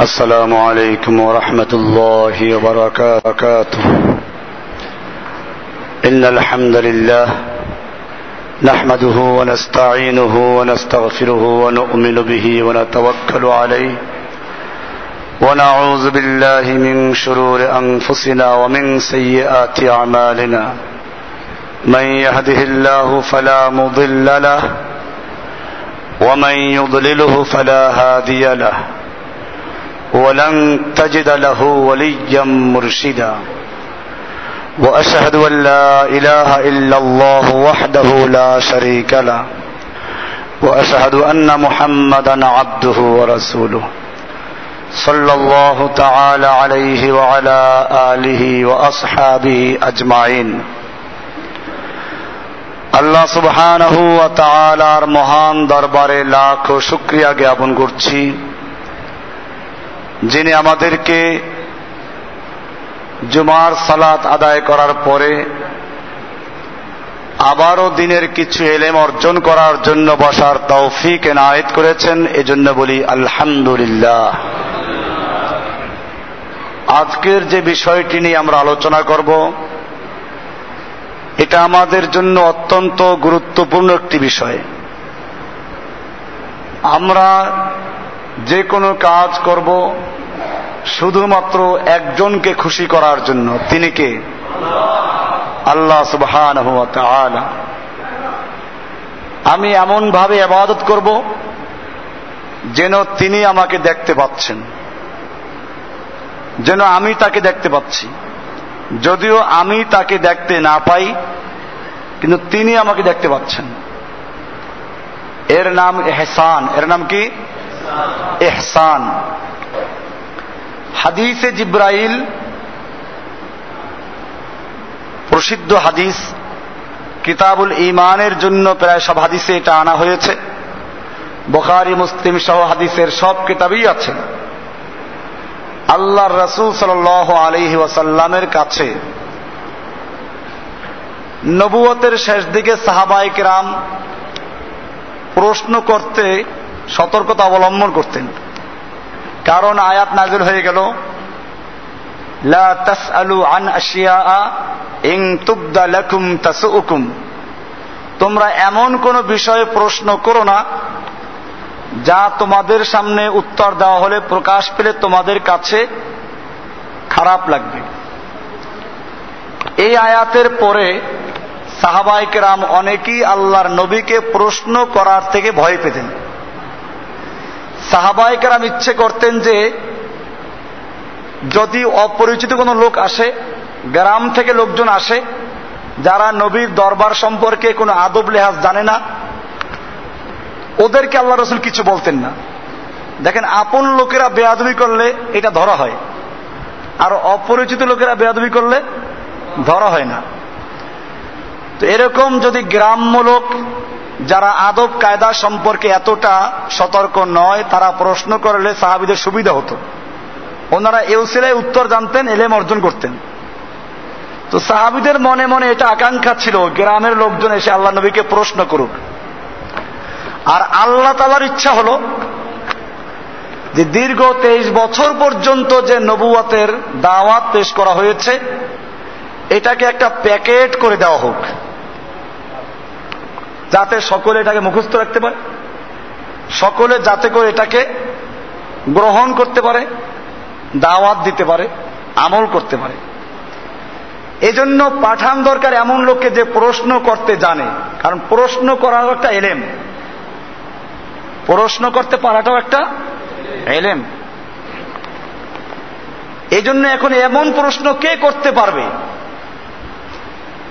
السلام عليكم ورحمة الله وبركاته. إن الحمد لله نحمده ونستعينه ونستغفره ونؤمن به ونتوكل عليه. ونعوذ بالله من شرور أنفسنا ومن سيئات أعمالنا. من يهده الله فلا مضل له ومن يضلله فلا هادي له. ولن تجد له وليا مرشدا واشهد ان لا اله الا الله وحده لا شريك له واشهد ان محمدا عبده ورسوله صلى الله تعالى عليه وعلى اله واصحابه اجمعين আল্লাহ সুবহানাহু ওয়া তাআলার মহান দরবারে লাখ শুকরিয়া জ্ঞাপন করছি যিনি আমাদেরকে জুমার সালাত আদায় করার পরে আবারও দিনের কিছু এলেম অর্জন করার জন্য বসার তৌফিক এনায়েত করেছেন, এজন্য বলি আলহামদুলিল্লাহ। আজকের যে বিষয়টি নিয়ে আমরা আলোচনা করব, এটা আমাদের জন্য অত্যন্ত গুরুত্বপূর্ণ একটি বিষয়। আমরা যে কোনো কাজ করব শুধুমাত্র একজনকে খুশি করার জন্য। তিনি কে? আল্লাহ সুবহান আমি এমন ভাবে আবাদত করব যেন তিনি আমাকে দেখতে পাচ্ছেন। যেন আমি তাকে দেখতে পাচ্ছি। যদিও আমি তাকে দেখতে না পাই, কিন্তু তিনি আমাকে দেখতে পাচ্ছেন। এর নাম এহসান। এর নাম কি? এহসান। হাদিসে জিব্রাইল, প্রসিদ্ধ হাদিস, কিতাবুল ইমানের জন্য প্রায় সব হাদিসে এটা আনা হয়েছে। বখারি, মুসলিম সহ হাদিসের সব কিতাবই আছে। আল্লাহ রসুল সাল আলহি ওয়াসাল্লামের কাছে নবুয়তের শেষ দিকে সাহাবাইক রাম প্রশ্ন করতে সতর্কতা অবলম্বন করতেন। কারণ আয়াত নাজিল হয়ে গেল। লা আন আশিয়া ইন তুবদা লাকুম তোমরা এমন কোন বিষয়ে প্রশ্ন করো না, যা তোমাদের সামনে উত্তর দেওয়া হলে প্রকাশ পেলে তোমাদের কাছে খারাপ লাগবে। এই আয়াতের পরে সাহাবাইকেরাম অনেকেই আল্লাহর নবীকে প্রশ্ন করার থেকে ভয় পেতেন। সাহাবাইকেরাম ইচ্ছে করতেন যে, যদি অপরিচিত কোনো লোক আসে, গ্রাম থেকে লোকজন আসে, যারা নবীর দরবার সম্পর্কে কোনো আদব লেহাজ জানে না, ওদেরকে আল্লাহ রসুল কিছু বলতেন না। দেখেন, আপন লোকেরা বেয়াদবি করলে এটা ধরা হয়, আর অপরিচিত লোকেরা বেয়াদবি করলে ধরা হয় না। তো এরকম যদি গ্রাম্য লোক যারা আদব কায়দা সম্পর্কে এতটা সতর্ক নয়, তারা প্রশ্ন করলে সাহাবিদের সুবিধা হতো। ওনারা এউসিলায় উত্তর জানতেন, এলেম অর্জন করতেন। তো সাহাবিদের মনে মনে এটা আকাঙ্ক্ষা ছিল, গ্রামের লোকজন এসে আল্লাহ নবীকে প্রশ্ন করুক। আর আল্লাহ তালার ইচ্ছা হল যে দীর্ঘ তেইশ বছর পর্যন্ত যে নবুয়াতের দাওয়াত পেশ করা হয়েছে, এটাকে একটা প্যাকেট করে দেওয়া হোক। যাতে সকলে এটাকে মুখস্থ রাখতে পারে, সকলে যাতে করে এটাকে গ্রহণ করতে পারে, দাওয়াত দিতে পারে, আমল করতে পারে। এজন্য পাঠান দরকার এমন লোককে যে প্রশ্ন করতে জানে, কারণ প্রশ্ন করার একটা এলেম। প্রশ্ন করতে পারাটাও একটা এলেম। এই জন্য এখন এমন প্রশ্ন কে করতে পারবে?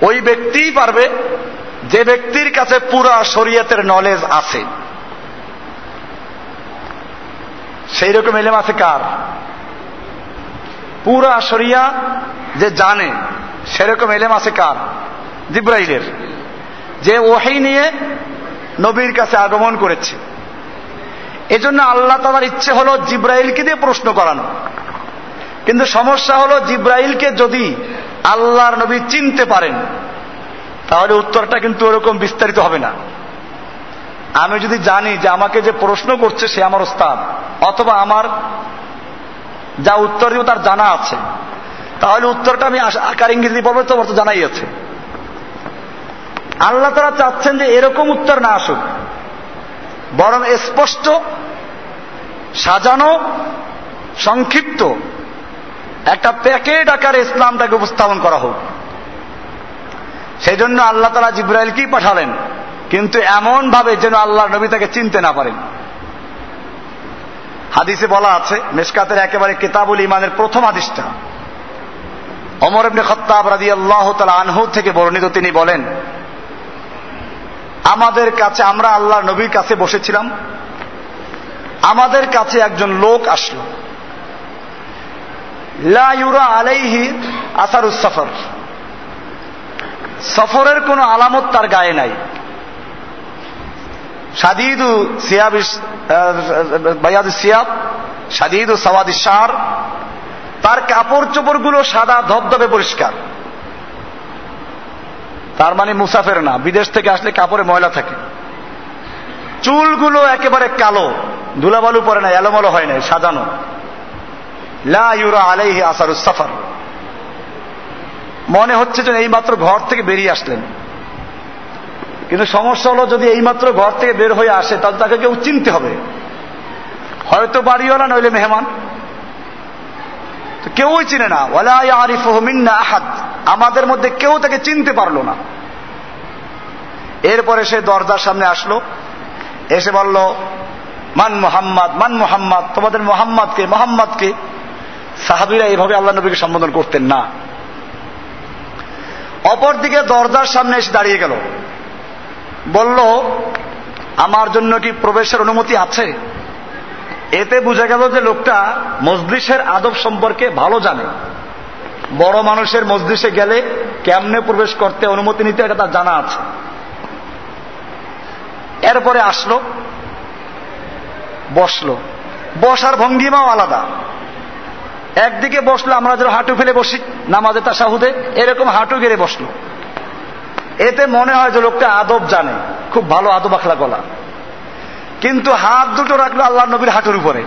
ওই ব্যক্তিই পারবে যে ব্যক্তির কাছে পুরা শরীয়তের নলেজ আছে, সেই রকম এলেম আছে কার? পুরা শরিয়া যে জানে, সেরকম এলেম আছে কার? জিব্রাইলের। যে ওহাই নিয়ে নবীর কাছে আগমন করেছে। এজন্য আল্লাহ তালার ইচ্ছে হলো জিব্রাইলকে দিয়ে প্রশ্ন করানো। কিন্তু সমস্যা হলো জিব্রাইলকে যদি আল্লাহর নবী চিনতে পারেন তাহলে উত্তরটা কিন্তু ওরকম বিস্তারিত হবে না। আমি যদি জানি যে আমাকে যে প্রশ্ন করছে সে আমার ওস্তাদ, অথবা আমার যা উত্তর দিব তার জানা আছে, তাহলে উত্তরটা আমি আকার ইংরেজি পড়ব তো তো জানাই আছে। আল্লাহ তারা চাচ্ছেন যে এরকম উত্তর না আসুক, বরং স্পষ্ট, সাজানো, সংক্ষিপ্ত একটা প্যাকেট আকারে ইসলামটাকে উপস্থাপন করা হোক। সেই জন্য আল্লাহ তালা জিব্রাইলকেই পাঠালেন? কিন্তু এমন ভাবে যেন আল্লাহ নবী তাকে চিনতে না পারেন। হাদিসে বলা আছে মেসকাতের একেবারে কেতাবুল ইমানের প্রথম হাদিসটা অমর এমনি খত্তাব রাজি আল্লাহ তালা আনহু থেকে বর্ণিত তিনি বলেন, আমাদের কাছে, আমরা আল্লাহ নবীর কাছে বসেছিলাম। আমাদের কাছে একজন লোক আসলো। লাইউরা আলাইহি আসারুস সফর। সফরের কোনো আলামত তার গায়ে নাই। সাদিদু সিয়াব সিয়াব সাদিদু সওয়াদি সার তার কাপড় চোপড়গুলো সাদা, ধবধবে পরিষ্কার। তার মানে মুসাফের না, বিদেশ থেকে আসলে কাপড়ে ময়লা থাকে। চুলগুলো একেবারে কালো, ধুলাবালু পরে না এলোমালো হয় না সাজানো। লা ইউরা আলাইহি আসারুস সাফার। মনে হচ্ছে যে এইমাত্র ঘর থেকে বেরিয়ে আসলেন। কিন্তু সমস্যা হলো, যদি এইমাত্র ঘর থেকে বের হয়ে আসে, তাহলে তাকে কেউ চিনতে হবে। হয়তো বাড়িওয়ালা নইলে মেহমান। কেউই চিনে না। আহাদ। আমাদের মধ্যে কেউ তাকে চিনতে পারল না। এরপরে সে দরজার সামনে আসলো। এসে বলল, মান মোহাম্মদ মান মোহাম্মদ, তোমাদের মোহাম্মদকে মোহাম্মদকে সাহাবিরা এইভাবে আল্লাহ নবীকে সম্বোধন করতেন না। অপরদিকে দরজার সামনে এসে দাঁড়িয়ে গেল। বলল, আমার জন্য কি প্রবেশের অনুমতি আছে? এতে বোঝা গেল যে লোকটা মজলিসের আদব সম্পর্কে ভালো জানে। বড় মানুষের মজলিসে গেলে কেমনে প্রবেশ করতে অনুমতি নিতে এটা তার জানা আছে। এরপরে আসলো, বসল। বসার ভঙ্গিমাও আলাদা। একদিকে বসল আমরা যেন হাঁটু ফেলে বসি নামাজে তা সাহুদে এরকম হাঁটু গেড়ে বসল। এতে মনে হয় যে লোকটা আদব জানে, খুব ভালো আদব আখলা গলা। কিন্তু হাত দুটো রাখল আল্লাহ নবীর হাঁটুর উপরে।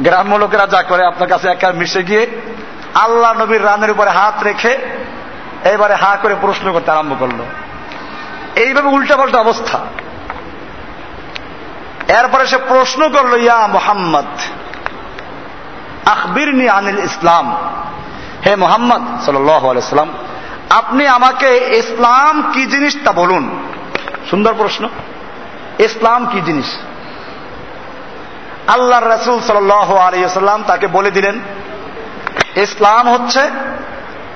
গ্রাম্য লোকেরা যা করে, আপনার কাছে একা মিশে গিয়ে আল্লাহ নবীর রানের উপরে হাত রেখে এবারে হা করে প্রশ্ন করতে আরম্ভ করল। এইভাবে উল্টা পাল্টা অবস্থা। এরপরে সে প্রশ্ন করল, ইয়া মোহাম্মদ আখবিরনি আনিল ইসলাম। হে মোহাম্মদ সাল্লাম, আপনি আমাকে ইসলাম কি জিনিস তা বলুন। সুন্দর প্রশ্ন। ইসলাম কি জিনিস? আল্লাহ রসুল সাল্লাম তাকে বলে দিলেন, ইসলাম হচ্ছে,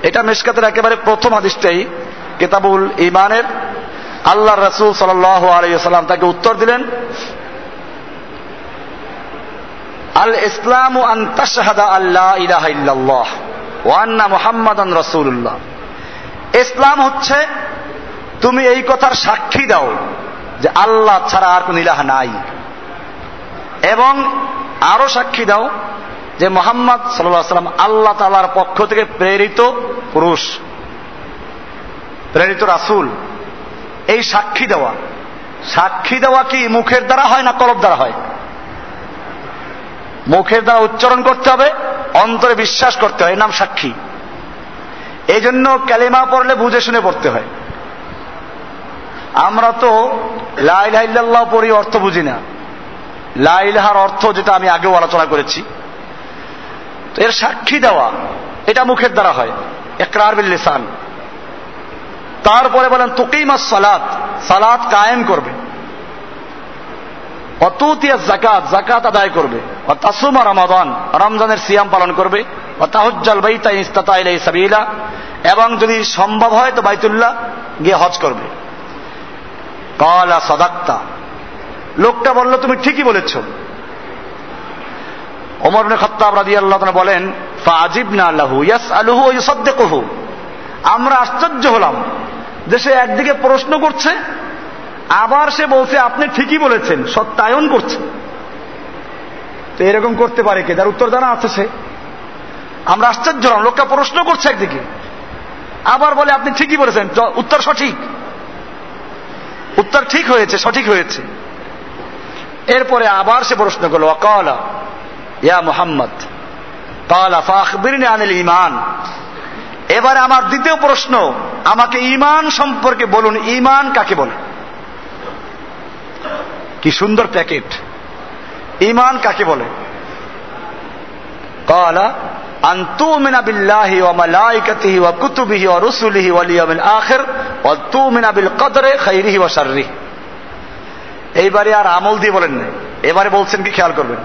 এটা মেশকাতের একেবারে প্রথম আদিষ্টাই কেতাবুল ইমানের আল্লাহ রসুল সাল্লাম তাকে উত্তর দিলেন আল ইসলাম আন্তাশাহাদা আল্লাহ ইলাহ ইল্লাল্লাহ ওয়ান্না মুহাম্মাদান রসুল্লাহ ইসলাম হচ্ছে তুমি এই কথার সাক্ষী দাও যে আল্লাহ ছাড়া আর কোন ইলাহ নাই। এবং আরও সাক্ষী দাও যে মোহাম্মদ সাল্লাম আল্লাহ তালার পক্ষ থেকে প্রেরিত পুরুষ, প্রেরিত রাসুল। এই সাক্ষী দেওয়া। সাক্ষী দেওয়া কি মুখের দ্বারা হয় না কলব দ্বারা হয়? মুখের দ্বারা উচ্চারণ করতে হবে, অন্তরে বিশ্বাস করতে হয় নাম সাক্ষী। এই জন্য ক্যালেমা পড়লে বুঝে শুনে পড়তে হয়। আমরা তো লাইল্লাহ পড়ি, অর্থ বুঝি না। লাইলাহার অর্থ যেটা আমি আগেও আলোচনা করেছি। এর সাক্ষী দেওয়া, এটা মুখের দ্বারা হয় একরার বিল লিসান। তারপরে বলেন তুকিমা সালাত সালাত কায়েম করবে। অতুতিয়া জাকাত জাকাত আদায় করবে। ও তাসুমা রমাদান, রমজানের সিয়াম পালন করবে। তাহজ্জাল বাইতা ইস্তাতা ইলাই সাবিলা। এবং যদি সম্ভব হয় তো বাইতুল্লাহ গিয়ে হজ করবে। কলা সদাক্তা। লোকটা বলল, তুমি ঠিকই বলেছ। ওমর খত্তাব রাজি আল্লাহ বলেন ফাজিব না আল্লাহু ইয়াস আলহু ইউসদ্দেকহু। আমরা আশ্চর্য হলাম। যে সে একদিকে প্রশ্ন করছে আবার সে বলছে, আপনি ঠিকই বলেছেন, সত্যায়ন করছে। তো এরকম করতে পারে কে? যার উত্তর জানা আছে সে। আমরা আশ্চর্য লোকটা প্রশ্ন করছে একদিকে। আবার বলে, আপনি ঠিকই বলেছেন উত্তর সঠিক। উত্তর ঠিক হয়েছে, সঠিক হয়েছে। এরপরে আবার সে প্রশ্ন করল অকালা ইয়া মুহাম্মদ আনিল ইমান এবারে আমার দ্বিতীয় প্রশ্ন, আমাকে ইমান সম্পর্কে বলুন ইমান কাকে বলে? কি সুন্দর প্যাকেট। ইমান কাকে বলে? কলা বিল্লাহি কদরে খাইরিহি এইবারে আর আমল দিয়ে বলেন এবারে বলছেন কি খেয়াল করবেন?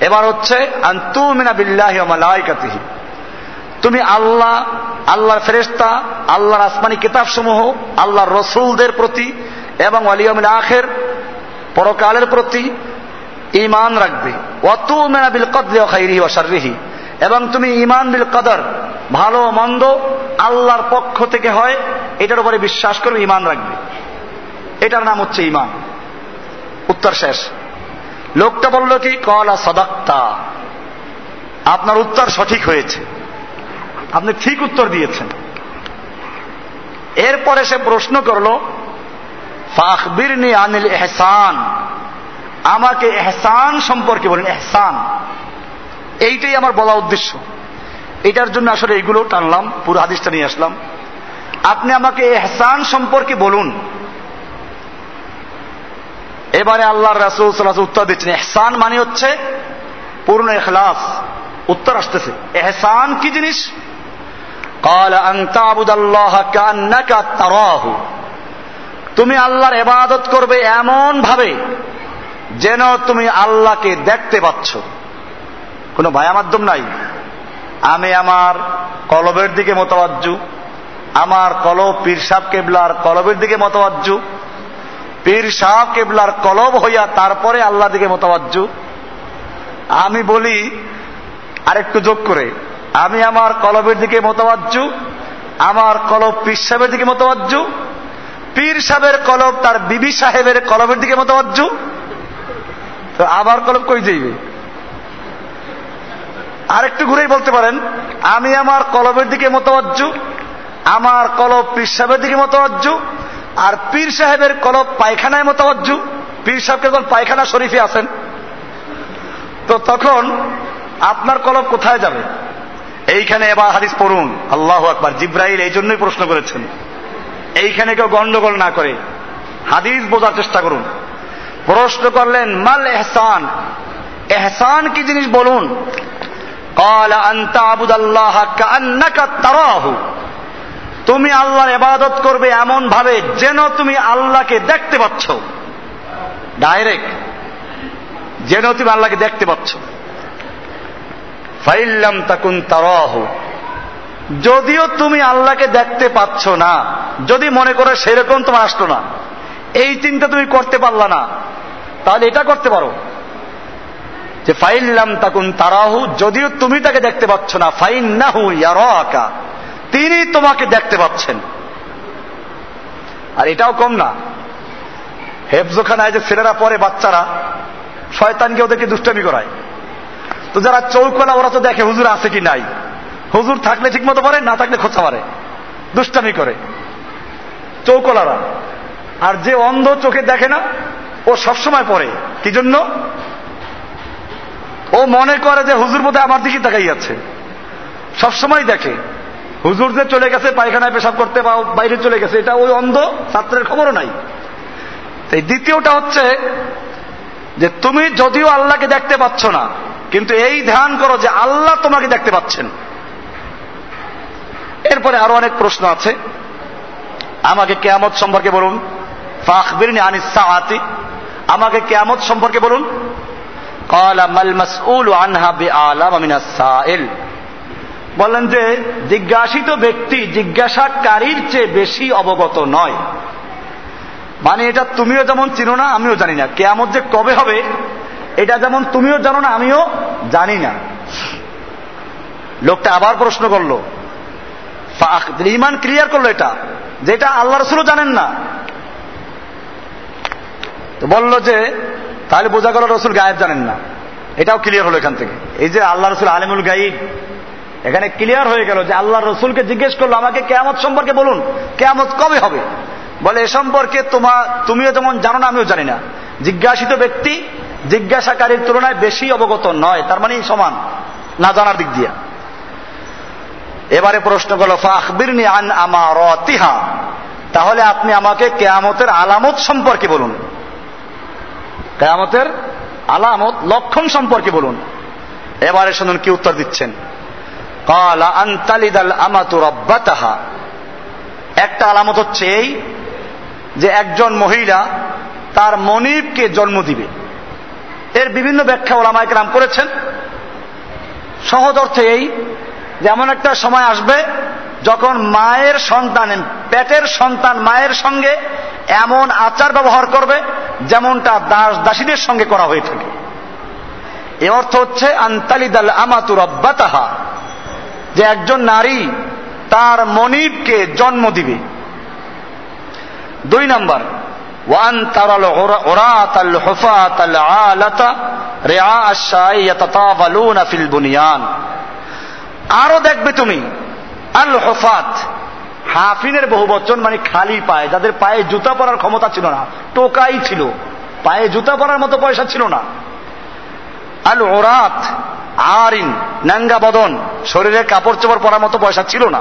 এবার হচ্ছে বিল্লাহি তুমি আল্লাহ, আল্লাহর ফেরেস্তা আল্লাহর আসমানি কিতাবসমূহ, আল্লাহর রসুলদের প্রতি এবং আলিয়ামিল আখের পরকালের প্রতি ইমান রাখবে। অত মেনা বিল কদলে খাইরিহি অসারিহি এবং তুমি ইমান বিল কদর, ভালো মন্দ আল্লাহর পক্ষ থেকে হয়, এটার উপরে বিশ্বাস করবে ইমান রাখবে। এটার নাম হচ্ছে ইমান উত্তর শেষ। লোকটা বলল কি, কলা সদাক্তা। আপনার উত্তর সঠিক হয়েছে। আপনি ঠিক উত্তর দিয়েছেন। এরপরে সে প্রশ্ন করল ফাখবিরনি আনিল এহসান আমাকে এহসান সম্পর্কে বলেন এহসান এইটাই আমার বলা উদ্দেশ্য এটার জন্য আসলে এইগুলো টানলাম পুরো হাদিসটা নিয়ে আসলাম আপনি আমাকে এহসান সম্পর্কে বলুন এবারে আল্লাহ রাসুল সাল্লাহ উত্তর দিচ্ছেন এহসান মানে হচ্ছে পূর্ণ এখলাস উত্তর আসতেছে এহসান কি জিনিস قال أن تعبد الله كأنك تراه তুমি আল্লাহর এবাদত করবে এমন ভাবে যেন তুমি আল্লাহকে দেখতে পাচ্ছ। কোনো ভায়া মাধ্যম নাই। আমি আমার কলবের দিকে মতবাজ্জু। আমার কলব পীর সাহ কেবলার কলবের দিকে মতবাজ্জু। পীর সাহ কেবলার কলব হইয়া তারপরে আল্লাহ দিকে মতবাজ্জু। আমি বলি, আরেকটু যোগ করে, আমি আমার কলবের দিকে মতবাজ্জু, আমার কলব পীর সাহেবের দিকে মতবাজ্জু পীর সাহেবের কলব তার বিবি সাহেবের কলবের দিকে মতবাজ্জু। তো আবার কলব কই যাইবে? আরেকটু ঘুরেই বলতে পারেন, আমি আমার কলবের দিকে মতবাজ্জু, আমার কলব পীর সাহেবের দিকে মতবাজ্জু, আর পীর সাহেবের কলব পায়খানায় মতবাজ্জু। পীর সাহেবকে যখন পায়খানা শরীফে আছেন, তো তখন আপনার কলব কোথায় যাবে? এইখানে এবার হাদিস পড়ুন। আল্লাহ আকবার। জিব্রাইল এই জন্যই প্রশ্ন করেছেন। এইখানে কেউ গন্ডগোল না করে। হাদিস বোঝার চেষ্টা করুন। প্রশ্ন করলেন, মাল এহসান? এহসান কি জিনিস বলুন? তুমি আল্লাহর এবাদত করবে এমন ভাবে যেন তুমি আল্লাহকে দেখতে পাচ্ছ। ডাইরেক্ট। যেন তুমি আল্লাহকে দেখতে পাচ্ছ। ফাইল্লাম তাকুন তারাহু। যদিও তুমি আল্লাহকে দেখতে পাচ্ছ না, যদি মনে করো সেরকম তোমার আসলো না, এই চিন্তা তুমি করতে পারলা না, তাহলে এটা করতে পারো। যে ফাইল্লাম তাকুন তারাহু, যদিও তুমি তাকে দেখতে পাচ্ছ না, ফাইন না নাহু ইয়ারাকা, তিনি তোমাকে দেখতে পাচ্ছেন। আর এটাও কম না। হেফজোখানায় যে ছেলেরা পরে বাচ্চারা, শয়তানকে ওদেরকে দুষ্টামি করায়। তো যারা চৌকলা, ওরা তো দেখে হুজুর আছে কি নাই। হুজুর থাকলে ঠিক মতো পারে, না থাকলে খোঁচা মারে। দুষ্টামি করে। চৌকলারা। আর যে অন্ধ চোখে দেখে না, ও সবসময় পড়ে। কি জন্য? ও মনে করে যে হুজুর বোধ আমার দিকে তাকাই আছে। সবসময় দেখে। হুজুর যে চলে গেছে, পায়খানায় পেশাব করতে বা বাইরে চলে গেছে, এটা ওই অন্ধ ছাত্রের খবরও নাই। এই দ্বিতীয়টা হচ্ছে যে তুমি যদিও আল্লাহকে দেখতে পাচ্ছ না, কিন্তু এই ধ্যান করো যে আল্লাহ তোমাকে দেখতে পাচ্ছেন। এরপরে আরও অনেক প্রশ্ন আছে। আমাকে কেয়ামত সম্পর্কে বলুন। আমাকে কেয়ামত সম্পর্কে বলুন। বললেন যে, জিজ্ঞাসিত ব্যক্তি জিজ্ঞাসাকারীর চেয়ে বেশি অবগত নয়। মানে এটা তুমিও যেমন চিনো না, আমিও জানি না। কেয়ামত যে কবে হবে, এটা যেমন তুমিও জানো না, আমিও জানি না। লোকটা আবার প্রশ্ন করল ইমান ক্লিয়ার করল এটা যেটা আল্লাহ রসুলও জানেন না। তো বলল যে, তাহলে বোঝা গেল রসুল গায়েব জানেন না। এটাও ক্লিয়ার হলো এখান থেকে। এই যে আল্লাহ রসুল আলিমুল গাইব এখানে ক্লিয়ার হয়ে গেল যে আল্লাহ রসুলকে জিজ্ঞেস করল, আমাকে কেয়ামত সম্পর্কে বলুন, কেয়ামত কবে হবে? বলে, এ সম্পর্কে তোমা, তুমিও যেমন জানো না, আমিও জানি না। জিজ্ঞাসিত ব্যক্তি জিজ্ঞাসাকারীর তুলনায় বেশি অবগত নয়, তার মানে সমান, না জানার দিক দিয়া। এবারে প্রশ্ন করল, ফাখবিরনি আন আমারতিহা? তাহলে আপনি আমাকে কেয়ামতের আলামত সম্পর্কে বলুন। কেয়ামতের আলামত লক্ষণ সম্পর্কে বলুন। এবারে শুনুন কি উত্তর দিচ্ছেন। কালা আন্তালিদাল আমাতু রব্বাতাহা। একটা আলামত হচ্ছে এই যে একজন মহিলা তার মনিবকে জন্ম দিবে। এর বিভিন্ন ব্যাখ্যা ওলামায়ক রাম করেছেন। সহজ অর্থে এই যেমন একটা সময় আসবে যখন মায়ের সন্তান, পেটের সন্তান মায়ের সঙ্গে এমন আচার ব্যবহার করবে যেমনটা দাস দাসীদের সঙ্গে করা হয়ে থাকে। এ অর্থ হচ্ছে, আন্তালিদাল আমাতুর অব্বাতাহা যে একজন নারী তার মনিবকে জন্ম দিবে। দুই নম্বর ওয়ান তারাল ওরাত আল হুফাত আল আলাতা রেআ আশাই ফিল বুনিয়ান। আরও দেখবে তুমি। আল হফাত হাফিনের বহু বচন মানে খালি পায়ে, যাদের পায়ে জুতা পরার ক্ষমতা ছিল না। টোকাই ছিল। পায়ে জুতা পরার মতো পয়সা ছিল না। আল ওরাত আরিন নাঙ্গা বদন, শরীরে কাপড় চোপড় পরার মতো পয়সা ছিল না।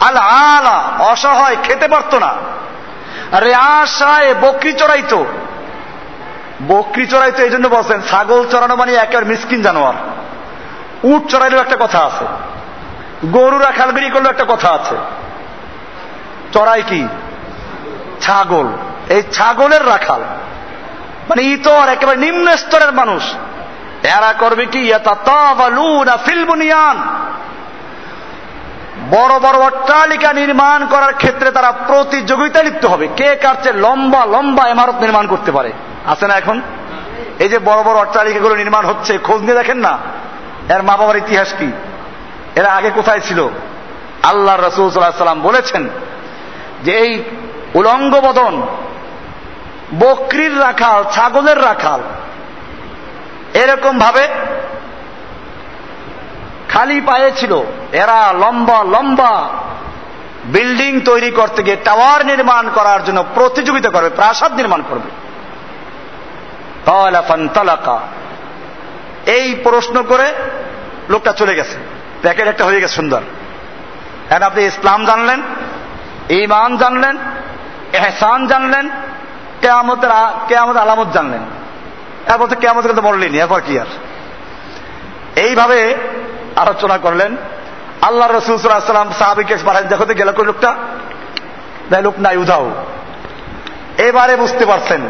আল আলা অসহায়, খেতে পারত না। রে আশায় বকরি চড়াইতো। বকরি চড়াইতো এই জন্য বলছেন, ছাগল চড়ানো মানে একেবারে মিসকিন জানোয়ার। উট চড়াইলেও একটা কথা আছে। গরু রাখাল বেরি করলেও একটা কথা আছে। চড়াই কি? ছাগল। এই ছাগলের রাখাল। মানে ইতর, একেবারে নিম্ন স্তরের মানুষ। এরা করবে কি? ফিলবুনিয়ান বড় বড় অট্টালিকা নির্মাণ করার ক্ষেত্রে তারা প্রতিযোগিতা লিপ্ত হবে। কে কার লম্বা লম্বা ইমারত নির্মাণ করতে পারে? আছে না এখন? এই যে বড় বড় অট্টালিকাগুলো নির্মাণ হচ্ছে, খোঁজ নিয়ে দেখেন না? এর মা বাবার ইতিহাস কি? এরা আগে কোথায় ছিল? আল্লাহ রসুল সাল্লাম বলেছেন যে এই উলঙ্গ বদন, বকরির রাখাল, ছাগলের রাখাল, এরকম ভাবে খালি পায়ে ছিল। এরা লম্বা লম্বা বিল্ডিং তৈরি করতে গিয়ে টাওয়ার নির্মাণ করার জন্য প্রতিযোগিতা করবে, প্রাসাদ নির্মাণ করবে। এই প্রশ্ন করে লোকটা চলে গেছে। প্যাকেট একটা হয়ে গেছে সুন্দর। এখন আপনি ইসলাম জানলেন ইমান জানলেন, এহসান জানলেন, কেয়ামতের কেয়ামত আলামত জানলেন। এরপর তো কেয়ামতের কথা বললেনি এরপর কি আর? এইভাবে আলোচনা করলেন। আল্লাহ রসুল সাল্লাম সাহাবিকে পাঠান দেখো তো গেল কই লোকটা? দেখ লোক নাই, উধাও। এবারে বুঝতে পারছেন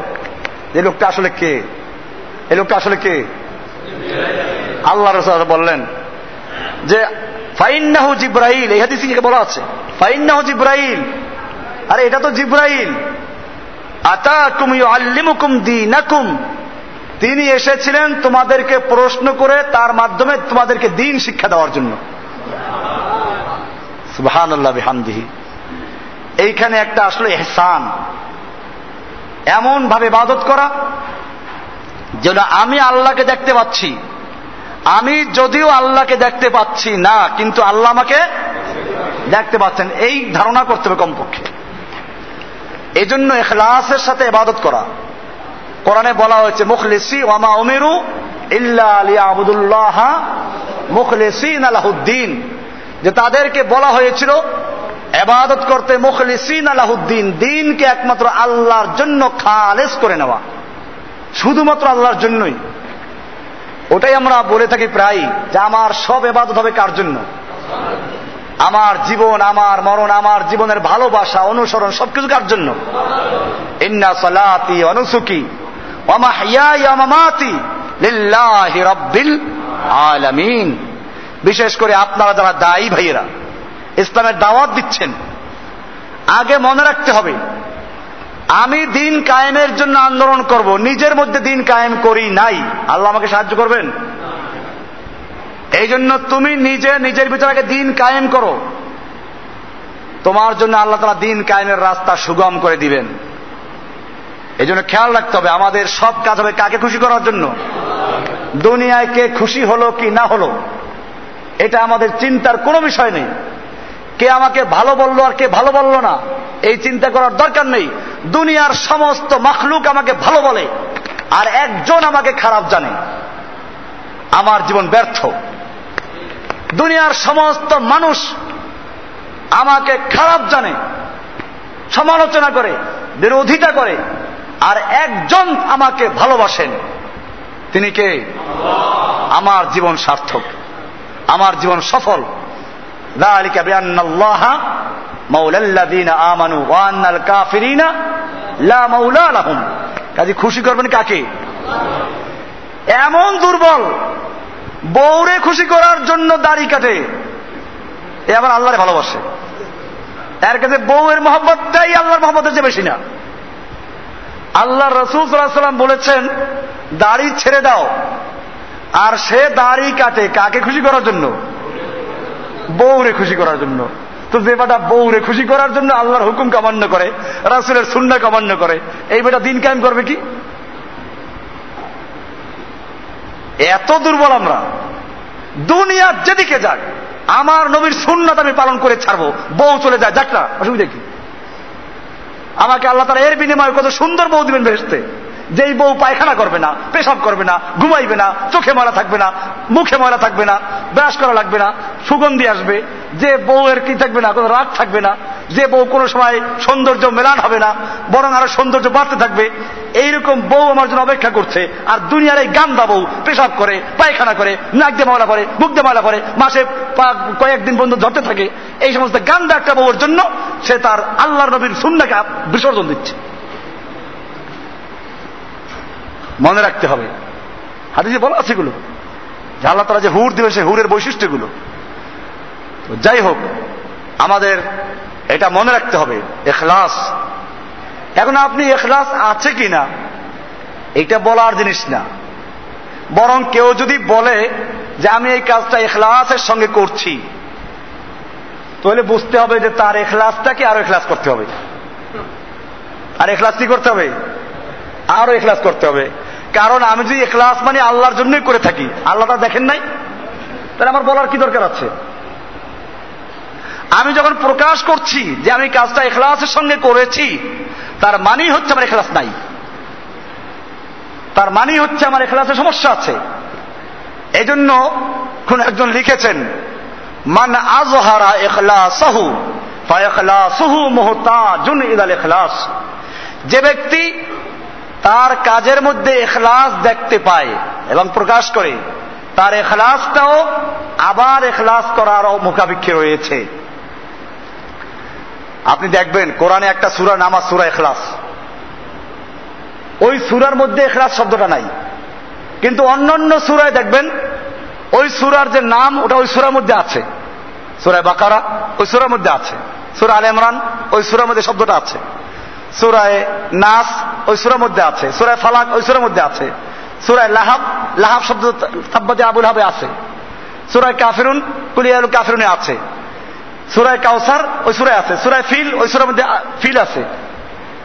যে লোকটা আসলে কে? এই লোকটা আসলে কে? আল্লাহ রসুল বললেন যে, ফাইন্নাহু জিব্রাইল এই হাদিস বলা আছে? ফাইন্নাহু জিব্রাইল আরে, এটা তো জিব্রাইল। আতাকুম ইউআল্লিমুকুম দীনাকুম তিনি এসেছিলেন তোমাদেরকে প্রশ্ন করে, তার মাধ্যমে তোমাদেরকে দিন শিক্ষা দেওয়ার জন্য। বিহামদিহি। এইখানে একটা আসলে এহসান। এমন ভাবে ইবাদত করা যেন আমি আল্লাহকে দেখতে পাচ্ছি। আমি যদিও আল্লাহকে দেখতে পাচ্ছি না, কিন্তু আল্লাহ আমাকে দেখতে পাচ্ছেন। এই ধারণা করতে হবে কমপক্ষে। এই জন্য এখলাসের সাথে ইবাদত করা। কোরআনে বলা হয়েছে, মুখলিসি ওয়ামা উমেরু ইল্লা আবুদুল্লাহ মুখলিসিন আলাহুদ্দিন যে তাদেরকে বলা হয়েছিল এবাদত করতে মুখলিসিন আলাহুদ্দিন দিনকে একমাত্র আল্লাহর জন্য খালেস করে নেওয়া। শুধুমাত্র আল্লাহর জন্যই। ওটাই আমরা বলে থাকি প্রায় যে আমার সব এবাদত হবে কার জন্য? আমার জীবন, আমার মরণ, আমার জীবনের ভালোবাসা, অনুসরণ সবকিছু কার জন্য? ইন্না বিশেষ করে আপনারা যারা দায়ী ভাইয়েরা, ইসলামের দাওয়াত দিচ্ছেন, আগে মনে রাখতে হবে আমি দিন কায়েমের জন্য আন্দোলন করব। নিজের মধ্যে দিন কায়েম করি নাই। আল্লাহ আমাকে সাহায্য করবেন? এই জন্য তুমি নিজে নিজের ভিতরে আগে দিন কায়েম করো। তোমার জন্য আল্লাহ তালা দিন কায়েমের রাস্তা সুগম করে দিবেন। এই জন্য খেয়াল রাখতে হবে, আমাদের সব কাজ হবে কাকে খুশি করার জন্য? দুনিয়ায় কে খুশি হলো কি না হলো? এটা আমাদের চিন্তার কোনো বিষয় নেই। কে আমাকে ভালো বলল আর কে ভালো বলল না? এই চিন্তা করার দরকার নেই। দুনিয়ার সমস্ত মখলুক আমাকে ভালো বলে, আর একজন আমাকে খারাপ জানে। আমার জীবন ব্যর্থ। দুনিয়ার সমস্ত মানুষ আমাকে খারাপ জানে, সমালোচনা করে, বিরোধিতা করে, আর একজন আমাকে ভালোবাসেন। তিনি কে? আমার জীবন সার্থক, আমার জীবন সফল। লা কাজে খুশি করবেন কাকে? এমন দুর্বল, বউরে খুশি করার জন্য দাড়ি কাটে, এ আবার আল্লাহরে ভালোবাসে। এর কাছে বউয়ের মহব্বতটাই আল্লাহর মহব্বতের চেয়ে বেশি না। আল্লাহ রসুল সাল্লাম বলেছেন, দাড়ি ছেড়ে দাও, আর সে দাড়ি কাটে কাকে খুশি করার জন্য? বউরে খুশি করার জন্য। তো যে বেটা বউরে খুশি করার জন্য আল্লাহর হুকুম কামান্য করে, রাসুলের সুন্না কামান্য করে, এই বেটা দিন কায়েম করবে কি? এত দুর্বল আমরা। দুনিয়া যেদিকে যাক, আমার নবীর সুন্নাত আমি পালন করে ছাড়বো। বউ চলে যায়, যাক না, অসুবিধা কি? আমাকে আল্লাহ তারা এর বিনিময়ে কত সুন্দর বউ দিবেন ভেসতে যেই বউ পায়খানা করবে না, পেশাব করবে না, ঘুমাইবে না, চোখে ময়লা থাকবে না, মুখে ময়লা থাকবে না, ব্রাশ করা লাগবে না, সুগন্ধি আসবে, যে বউয়ের কি থাকবে না, কোনো রাগ থাকবে না, যে বউ কোনো সময় সৌন্দর্য মেলান হবে না, বরং আরও সৌন্দর্য বাড়তে থাকবে, এইরকম বউ আমার জন্য অপেক্ষা করছে, আর দুনিয়ার এই গান্দা বউ পেশাব করে, পায়খানা করে, নাক দিয়ে ময়লা করে মুখ দিয়ে ময়লা করে মাসে কয়েকদিন পর্যন্ত ধরতে থাকে, এই সমস্ত গান্দা একটা বউর জন্য সে তার আল্লাহ নবীর সুন্নাকে বিসর্জন দিচ্ছে। মনে রাখতে হবে। হাদিসে বলা আছে এগুলো। যে আল্লাহ তারা যে হুর দিবে সে হুরের বৈশিষ্ট্যগুলো। যাই হোক, আমাদের এটা মনে রাখতে হবে, এখলাস। এখন আপনি এখলাস আছে কি না এটা বলার জিনিস না। বরং কেউ যদি বলে যে আমি এই কাজটা এখলাসের সঙ্গে করছি, তাহলে বুঝতে হবে যে তার এখলাসটাকে আরও এখলাস করতে হবে। আর এখলাস কি করতে হবে? আরও এখলাস করতে হবে। কারণ আমি যদি এখলাস মানে আল্লাহর জন্যই করে থাকি। আল্লাহ তা দেখেন নাই? তাহলে আমার বলার কি দরকার আছে? আমি যখন প্রকাশ করছি যে আমি কাজটা এখলাসের সঙ্গে করেছি, তার মানেই হচ্ছে আমার এখলাস নাই। তার মানেই হচ্ছে আমার এখলাসের সমস্যা আছে। এই জন্য কোন একজন লিখেছেন, মান আজহারা এখলাসাহু ফায়খলাসুহু মুহতাজুন ইলাল ইখলাস। যে ব্যক্তি তার কাজের মধ্যে এখলাস দেখতে পায় এবং প্রকাশ করে। তার এখলাসটাও আবার এখলাস করার মুখাপিক্ষে রয়েছে। আপনি দেখবেন কোরআনে একটা সুরা নামাজ সুরা এখলাস। ওই সুরার মধ্যে এখলাস শব্দটা নাই। কিন্তু অন্যান্য সুরায় দেখবেন ওই সুরার যে নাম, ওটা ওই সুরার মধ্যে আছে। সুরায় বাকারা ওই সুরার মধ্যে আছে। সুরা আল ইমরান ওই সুরার মধ্যে শব্দটা আছে। সুরায় নাস ওই সুরার মধ্যে আছে। সুরায় ফালাক ওই সুরার মধ্যে আছে। সুরায় লাহাব লাহাব শব্দ তাব্বাদে আবুল হাবে আছে। সুরায় কাফিরুন কুলিয়ালু কাফিরুনে আছে। সুরায় কাউসার ওই সুরায় আছে। সুরায় ফিল ওই সুরার মধ্যে ফিল আছে।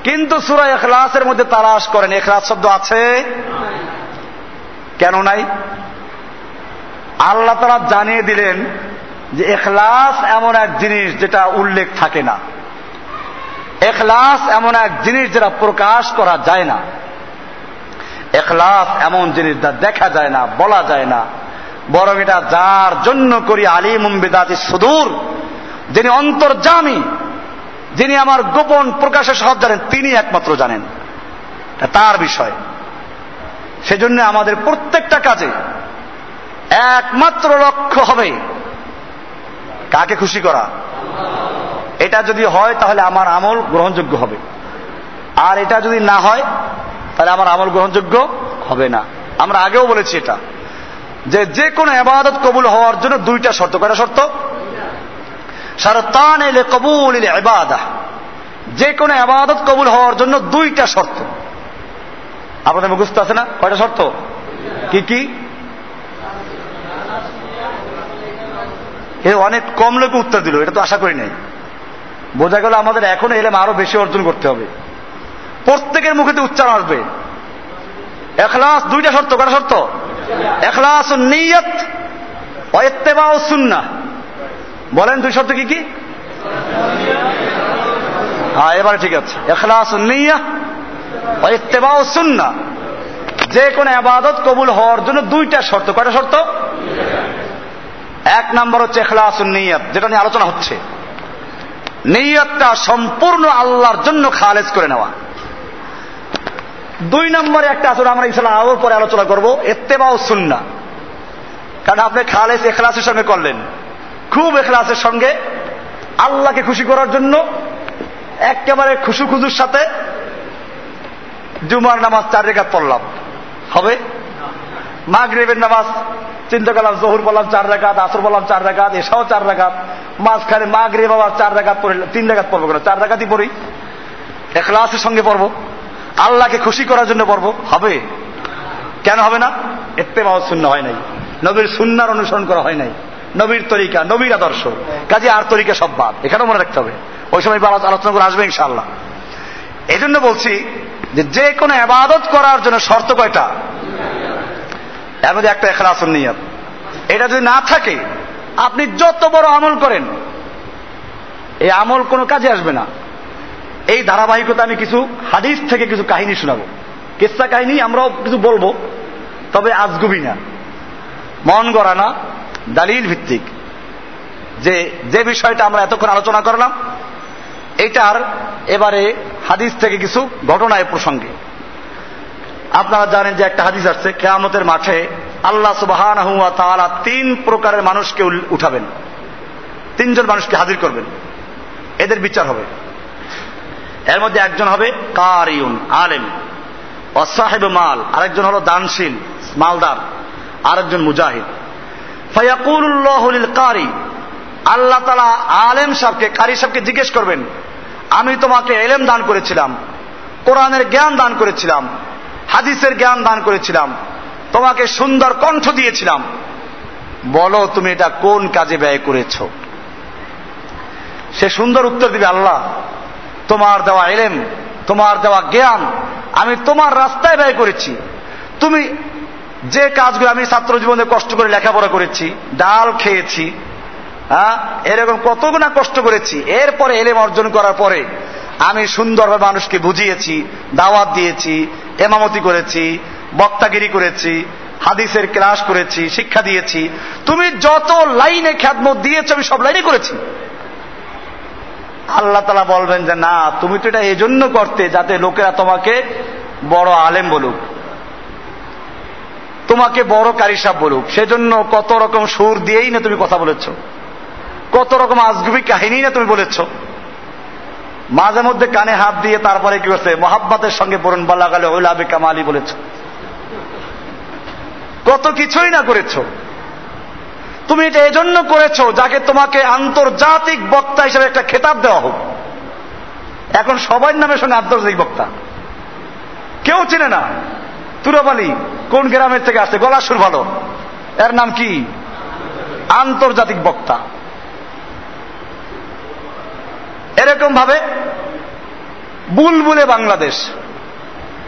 কিন্তু সুরায় এখলাসের মধ্যে তালাশ করেন। এখলাস শব্দ আছে? কেন নাই? আল্লাহ তারা জানিয়ে দিলেন যে এখলাস এমন এক জিনিস যেটা উল্লেখ থাকে না। এখলাস এমন এক জিনিস যেটা প্রকাশ করা যায় না। এখলাস এমন জিনিস যা দেখা যায় না, বলা যায় না। বরং এটা যার জন্য করি আলিম বেদাতি সুদূর, যিনি অন্তর্জামী, যিনি আমার গোপন প্রকাশের সব জানেন, তিনি একমাত্র জানেন। তার বিষয়। সেজন্য আমাদের প্রত্যেকটা কাজে একমাত্র লক্ষ্য হবে কাকে খুশি করা। এটা যদি হয়, তাহলে আমার আমল গ্রহণযোগ্য হবে। আর এটা যদি না হয়, তাহলে আমার আমল গ্রহণযোগ্য হবে না। আমরা আগেও বলেছি এটা। যে যে কোনো আবাদত কবুল হওয়ার জন্য দুইটা শর্ত। কয়টা শর্ত? শরতান এলে কবুল এলে এবাদা যে কোনো আবাদত কবুল হওয়ার জন্য দুইটা শর্ত। আপনাদের মুখস্থ আছে না? কয়টা শর্ত? কি কি? অনেক কম লোক উত্তর দিল, এটা তো আশা করি নাই। বোঝা গেল আমাদের এখনও এলেম আরও বেশি অর্জন করতে হবে। প্রত্যেকের মুখে তো উচ্চারণ আসবে। এখলাস দুইটা শর্ত, কটা শর্ত? এখলাস নিয়ত অয়েত্তেবা ও সুন্না বলেন দুই শর্ত কি কি? হ্যাঁ এবারে ঠিক আছে। এখলাস নিয়া অয়েত্তেবা ও সুন্না যে কোনো আবাদত কবুল হওয়ার জন্য দুইটা শর্ত, কয়টা শর্ত? এক নম্বর হচ্ছে এখলাসুন নিয়ত, যেটা নিয়ে আলোচনা হচ্ছে। নিয়তটা সম্পূর্ণ আল্লাহর জন্য খালেজ করে নেওয়া। দুই নম্বরে একটা আসলে আমরা ইসলাম আওয়ার পরে আলোচনা করব এত্তেবাও সুন্না কারণ আপনি খালেজ এখলাসের সঙ্গে করলেন। খুব এখলাসের সঙ্গে আল্লাহকে খুশি করার জন্য একেবারে খুশু খুজুর সাথে জুমার নামাজ চার রেখাত পড়লাম। হবে? মাগরিবের নামাজ চিন্তা করলাম, জহুর বললাম চার রেখাত আসর বললাম চার রেখাত এসাও চার রেখাত মাঝখানে মা মাগরিব বাবা চার রেখাত পড়ে, তিন রেখাত পড়ব কেন? চার রেখাতই পড়ি। এখলাসের সঙ্গে পড়ব। আল্লাহকে খুশি করার জন্য পড়ব। হবে? কেন হবে না? এতে বাবা শূন্য হয় নাই। নবীর সুন্নার অনুসরণ করা হয় নাই। নবীর তরিকা, নবীর আদর্শ। কাজে আর তরিকা সব বাদ। এখানেও মনে রাখতে হবে। ওই সময় বাবা আলোচনা করে আসবে ইনশাল্লাহ এই জন্য বলছি যে যে কোনো আবাদত করার জন্য শর্ত কয়টা? এর মধ্যে একটা এখলাসুন নিয়ত। এটা যদি না থাকে, আপনি যত বড় আমল করেন, এই আমল কোনো কাজে আসবে না। এই ধারাবাহিকতা আমি কিছু হাদিস থেকে কিছু কাহিনী শোনাবো। কেসা কাহিনী আমরাও কিছু বলব, তবে আজগুবি না। মন গড়া না, দালিল ভিত্তিক। যে যে বিষয়টা আমরা এতক্ষণ আলোচনা করলাম, এটার এবারে হাদিস থেকে কিছু ঘটনা এ প্রসঙ্গে। আপনারা জানেন যে একটা হাদিস আসছে, কেয়ামতের মাঠে আল্লাহ সুবাহ তিন প্রকারের মানুষকে উঠাবেন। তিনজন মানুষকে হাজির করবেন। এদের বিচার হবে। এর মধ্যে একজন হবে কারিউন, আলেম। অসাহেব মাল, আরেকজন হলো দানশীল, মালদার। আরেকজন মুজাহিদ। ফয়াকুল্লাহলিল কারি। আল্লাহ তালা আলেম সাহকে কারি সাহকে জিজ্ঞেস করবেন, আমি তোমাকে এলেম দান করেছিলাম, কোরআনের জ্ঞান দান করেছিলাম হাদিসের জ্ঞান দান করেছিলাম। তোমাকে সুন্দর কণ্ঠ দিয়েছিলাম। বলো, তুমি এটা কোন কাজে ব্যয় করেছ? সে সুন্দর উত্তর দিবে, আল্লাহ, তোমার দেওয়া এলেম, তোমার দেওয়া জ্ঞান, আমি তোমার রাস্তায় ব্যয় করেছি। তুমি যে কাজগুলো আমি ছাত্র জীবনে কষ্ট করে লেখাপড়া করেছি, ডাল খেয়েছি হ্যাঁ এরকম কতগুনা কষ্ট করেছি, এরপরে এলেম অর্জন করার পরে আমি সুন্দরভাবে মানুষকে বুঝিয়েছি, দাওয়াত দিয়েছি এমামতি করেছি, বক্তাগিরি করেছি, হাদিসের ক্লাস করেছি, শিক্ষা দিয়েছি। তুমি যত লাইনে খ্যাতমত দিয়েছ, আমি সব লাইনে করেছি। আল্লাহ তালা বলবেন যে, না, তুমি তো এটা এই জন্য করতে যাতে লোকেরা তোমাকে বড় আলেম বলুক। তোমাকে বড় কারিসাব বলুক। সেজন্য কত রকম সুর দিয়েই না তুমি কথা বলেছ। কত রকম আজগুবি কাহিনী না তুমি বলেছ। মাঝে মধ্যে কানে হাত দিয়ে তারপরে কি করছে? মোহাব্বাতের সঙ্গে বরুণ বলা গেলে ওইলাবে কামালি বলেছ। কত কিছুই না করেছ। তুমি এটা এজন্য করেছ যাকে তোমাকে আন্তর্জাতিক বক্তা হিসেবে একটা খেতাব দেওয়া হোক। এখন সবার নামের সঙ্গে আন্তর্জাতিক বক্তা। কেউ চেনে না। তুরবালি কোন গ্রামের থেকে আসছে? গলা সুর ভালো। এর নাম কি? আন্তর্জাতিক বক্তা। এরকম ভাবে বুলবুলে বাংলাদেশ।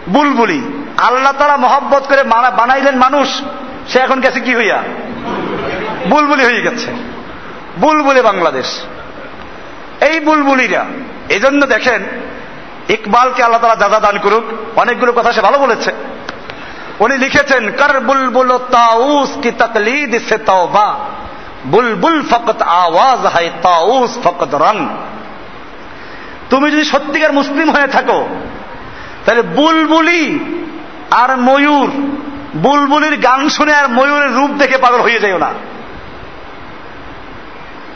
বুলবুলি। আল্লাহ তারা মহব্বত করে বানাইলেন মানুষ, সে এখন গেছে কি হইয়া? বুলবুলি হয়ে গেছে। বুলবুলি বাংলাদেশ। এই বুলবুলিরা এই জন্য দেখেন, ইকবালকে আল্লাহ তালা দাদা দান করুক, অনেকগুলো কথা সে ভালো বলেছে। উনি লিখেছেন, কর বুলবুল তাউস কি তকলিদ সে তওবা? বুলবুল ফকত আওয়াজ হাই তাউস ফকত রং। তুমি যদি সত্যিকার মুসলিম হয়ে থাকো, তাহলে বুলবুলি আর ময়ূর, বুলবুলির গান শুনে আর ময়ূরের রূপ দেখে পাগল হয়ে যাইও না।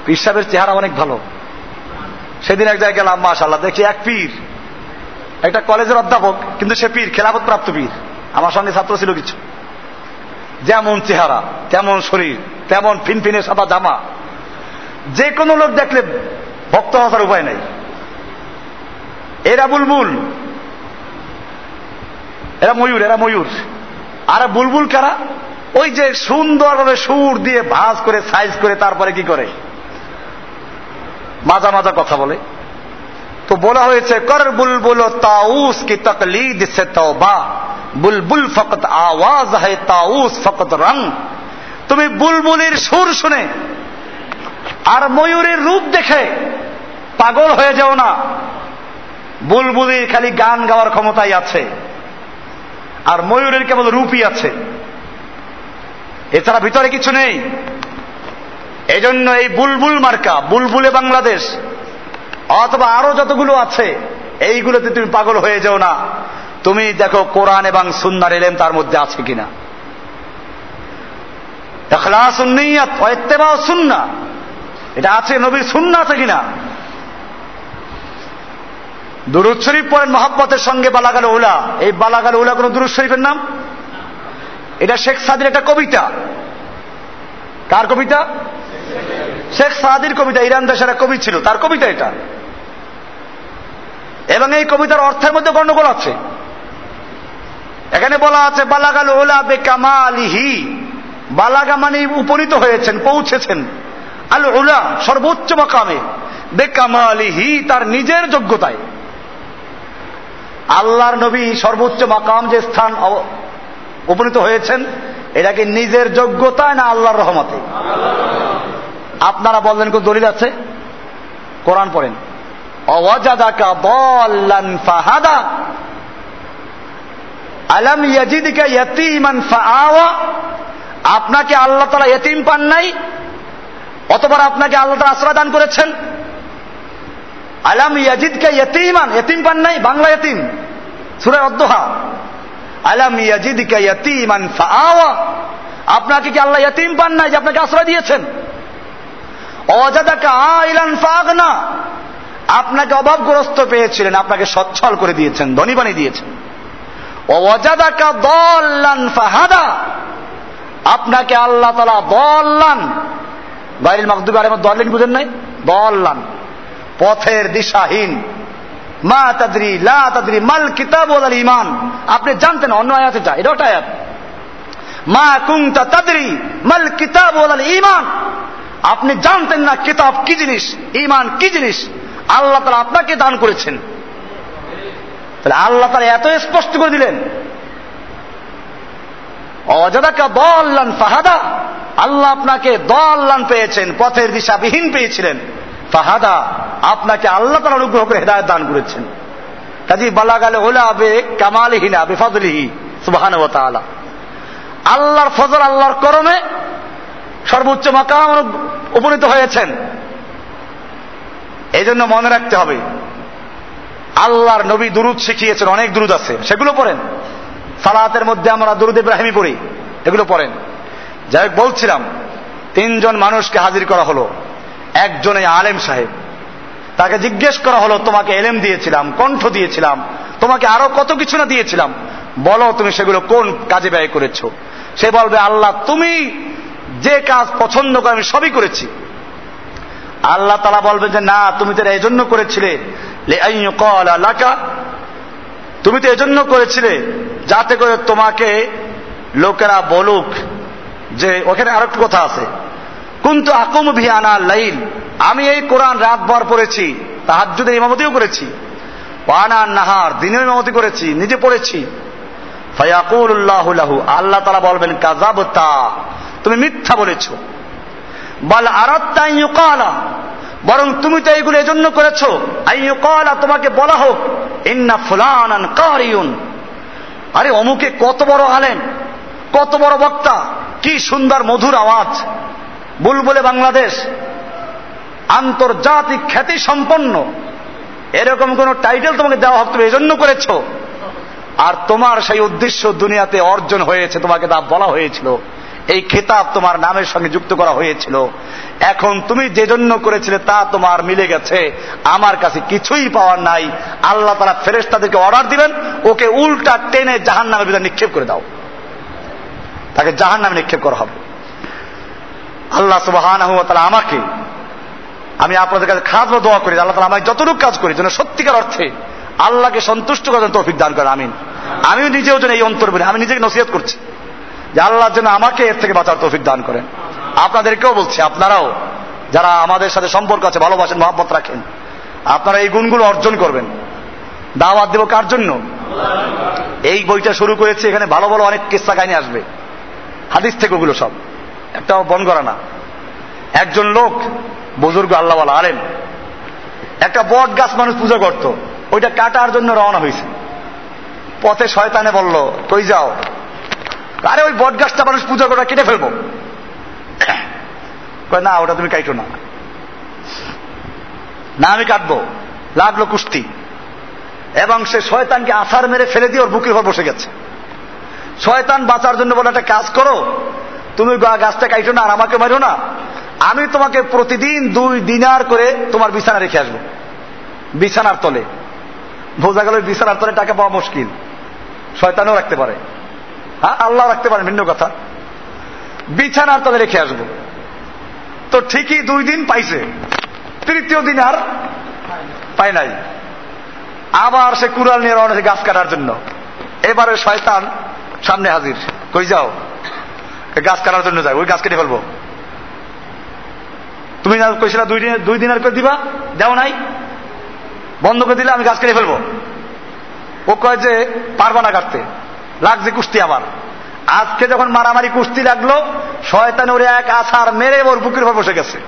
পীর সাহেবের চেহারা অনেক ভালো। সেদিন এক জায়গায় গেলাম মাশাল্লাহ দেখি এক পীর, একটা কলেজের অধ্যাপক, কিন্তু সে পীর খেলাফত প্রাপ্ত পীর। আমার সঙ্গে ছাত্র ছিল কিছু। যেমন চেহারা, তেমন শরীর, তেমন ফিনফিনে সাদা জামা। যে কোনো লোক দেখলে ভক্ত হওয়ার উপায় নাই। এরা বুলবুল। এরা ময়ূর এরা ময়ূর। আর বুলবুল কারা? ওই যে সুন্দরভাবে সুর দিয়ে ভাজ করে, সাইজ করে তারপরে কি করে? মাজা মাজা কথা বলে। তো বলা হয়েছে, কর বুলবুল তাউস কি তকলিদ সে তওবা। বুলবুল ফকত আওয়াজ হে তাউস ফকত রং। তুমি বুলবুলের সুর শুনে আর ময়ূরের রূপ দেখে পাগল হয়ে যাও না। বুলবুলির খালি গান গাওয়ার ক্ষমতাই আছে। আর ময়ূরের কেবল রূপই আছে। এছাড়া ভিতরে কিছু নেই। এজন্য এই বুলবুল মার্কা, বুলবুলে বাংলাদেশ, অথবা আরও যতগুলো আছে, এইগুলোতে তুমি পাগল হয়ে যাও না। তুমি দেখো কোরআন এবং সুন্নার এলেম তার মধ্যে আছে কিনা। সুন্না এটা আছে, নবীর সুন্না আছে কিনা? দুরুদ শরীফ পড়েন মহাব্বতের সঙ্গে বালাগাল উলা। এই বালাগাল উলা কোন দুরুদ শরীফের নাম? এটা শেখ সাদির একটা কবিতা। কার কবিতা? শেখ সাদির কবিতা, ইরান দেশের এক কবি ছিল, তার কবিতা এটা। এবং এই কবিতার অর্থের মধ্যে গণ্ডগোল আছে। এখানে বলা আছে, বালাগাল ওলা বে কামালিহি বালাগা মানে উপনীত হয়েছেন, পৌঁছেছেন। আল ওলা সর্বোচ্চ মকামে। বে কামালিহি তার নিজের যোগ্যতায়। আল্লাহর নবী সর্বোচ্চ মাকাম যে স্থান উপনীত হয়েছেন এটা কি নিজের যোগ্যতায় না আল্লাহর রহমতে। আপনারা বললেন কোন দলিল আছে? কোরআন পড়েন। ফাহাদা। আপনাকে আল্লাহ তাআলা ইতিম পান নাই অতবার আপনাকে আল্লাহ তাআলা আশ্রয় দান করেছেন। আলাম ইয়াজিদকে ইয়তিমান, ইয়তিম পান নাই, বাংলা ইয়তিম। সুরে অদ্দোহা আলাম ইয়াজিদকে ইয়তিমান ফাআওয়া। আপনাকে কি আল্লাহ ইয়তিম পান নাই যে আপনাকে আশ্রয় দিয়েছেন? অজাদাকা আইলান ফাগনা। আপনাকে অভাবগ্রস্ত পেয়েছিলেন, আপনাকে সচ্ছল করে দিয়েছেন, ধনী বানিয়ে দিয়েছেন। অজাদাকা দল্লান ফাহাদা। আপনাকে আল্লাহ তালা দল্লান। বাইরের মাকদুবে আরে দলিন বুঝেন নাই? দল্লান। পথের দিশাহীন। মা তাদরি, লা তাদরি, মাল কিতাব ইমান আপনি জানতেন, অন্য আয়াত এটা এটা আয়াত। মা কুনতা তাদরি, মাল কিতাব ইমান আপনি জানতেন না কিতাব কি জিনিস ইমান কি জিনিস। আল্লাহ তালা আপনাকে দান করেছেন। তাহলে আল্লাহ তালা এত স্পষ্ট করে দিলেন। অজাদাকা দল্লান ফাহাদা। আল্লাহ আপনাকে দল্লান পেয়েছেন, পথের দিশা বিহীন পেয়েছিলেন। ফাহাদা, আপনাকে আল্লাহ তালা অনুগ্রহ করে হেদায়ত দান করেছেন। কাজী বলা গেলে ওলা আবে কামালিহিনা বেফাদলিহি সুবাহান আল্লাহর ফজল আল্লাহর করমে সর্বোচ্চ মাকাম উপনীত হয়েছেন। এই জন্য মনে রাখতে হবে, আল্লাহর নবী দুরুদ শিখিয়েছেন, অনেক দুরুদ আছে, সেগুলো পড়েন। সালাতের মধ্যে আমরা দুরুদ ইব্রাহিমী পড়ি, এগুলো পড়েন। যাই বলছিলাম, তিনজন মানুষকে হাজির করা হলো। একজনে আলেম সাহেব। তাকে জিজ্ঞেস করা হলো, তোমাকে এলেম দিয়েছিলাম, কণ্ঠ দিয়েছিলাম, তোমাকে আরও কত কিছু না দিয়েছিলাম? বলো, তুমি সেগুলো কোন কাজে ব্যয় করেছ? সে বলবে, আল্লাহ, তুমি যে কাজ পছন্দ করে, আমি সবই করেছি। আল্লাহ তালা বলবেন যে, না, তুমি তো এই জন্য করেছিলে। তুমি তো এজন্য করেছিলে যাতে করে তোমাকে লোকেরা বলুক যে, ওখানে আরও কথা আছে। কিন্তু আকুম ভিয়ানা লাইল। আমি এই কোরআন রাত ভর পড়েছি তাহাজুদের ইমামতিও করেছি। ওয়ানা নাহার, দিনেও ইমামতি করেছি, নিজে পড়েছি। ফায়াকুল্লাহু আল্লাহ তালা বলবেন কাজাব তা তুমি মিথ্যা বলেছ। বল আরত্তা ইউকালা, বরং তুমি তো এইগুলো এজন্য করেছ। আইয়ুকালা তোমাকে বলা হোক, ইন্না ফুলানান কারিউন। আরে অমুকে কত বড় আলেন কত বড় বক্তা, কি সুন্দর মধুর আওয়াজ। বুলবুলে বাংলাদেশ, আন্তর্জাতিক খ্যাতি সম্পন্ন। এরকম কোন টাইটেল তোমাকে দেওয়া হোক তুমি এজন্য করেছ। আর তোমার সেই উদ্দেশ্য দুনিয়াতে অর্জন হয়েছে, তোমাকে তা বলা হয়েছিল। এই খেতাব তোমার নামের সঙ্গে যুক্ত করা হয়েছিল। এখন তুমি যে জন্য করেছিলে তা তোমার মিলে গেছে। আমার কাছে কিছুই পাওয়ার নাই। আল্লাহ তারা ফেরেস তাদেরকে অর্ডার দিবেন, ওকে উল্টা টেনে জাহান নামের ভিতরে নিক্ষেপ করে দাও। তাকে জাহান নামে নিক্ষেপ করা হবে। আল্লাহ সুবাহান আমাকে। আমি আপনাদের কাছে খাদ্য দোয়া করি আল্লাহ তালা আমায় যতটুকু কাজ করি, যেন সত্যিকার অর্থে আল্লাহকে সন্তুষ্ট করার তৌফিক দান করেন, আমিন। আমিও নিজেও যেন এই অন্তর বলি আমি নিজেকে নসিহত করছি যে আল্লাহ যেন আমাকে এর থেকে বাঁচার তৌফিক দান করেন। আপনাদেরকেও বলছি, আপনারাও যারা আমাদের সাথে সম্পর্ক আছে, ভালোবাসেন, মহাব্বত রাখেন, আপনারা এই গুণগুলো অর্জন করবেন। দাওয়াত দেব কার জন্য? এই বইটা শুরু করেছে, এখানে ভালো ভালো অনেক কিস্সা কাহিনী আসবে। হাদিস থেকে ওগুলো সব। একটাও বন করা না। একজন লোক, বুজুর্গ আল্লাহওয়ালা আলেন একটা বট গাছ মানুষ পুজো করত। ওইটা কাটার জন্য রওনা হয়েছে। পথে শয়তানে বলল, কই যাও? আরে, ওই বট গাছটা মানুষ পুজো করে কেটে ফেলব। না, ওটা তুমি কাইটো না। না, আমি কাটবো। লাগল কুস্তি। এবং সে শয়তানকে আছার মেরে ফেলে দিয়ে ওর বুকের উপর বসে গেছে। শয়তান বাঁচার জন্য বলে একটা কাজ করো তুমি গাছটা কাইটো না আর আমাকে মারো না। আমি তোমাকে প্রতিদিন দুই দিনার করে তোমার বিছানা রেখে আসব। বিছানার তলে। বোঝা গেল বিছানার তলে টাকা পাওয়া মুশকিল। শয়তানও রাখতে পারে। হ্যাঁ আল্লাহ রাখতে পারেন, ভিন্ন কথা। বিছানার তলে রেখে আসব। তো ঠিকই দুই দিন পাইছে। তৃতীয় দিন আর পায় নাই। আবার সে কুড়াল নিয়ে রওনা গাছ কাটার জন্য। এবারে শয়তান সামনে হাজির। কই যাও? গাছ কাটার জন্য যায়, ওই গাছ কেটে ফেলব। তুমি কইছিলা দুই দিন দুই দিন আর করে দিবা? দেও নাই? বন্ধ করে দিলে আমি গাছ কেটে ফেলব। ও কয় যে, পারবা না কাটতে। লাগছে কুস্তি আবার। আজকে যখন মারামারি কুস্তি লাগল, শয়তান ওরে এক আছার মেরে ওর বুকের উপর বসে গেছে।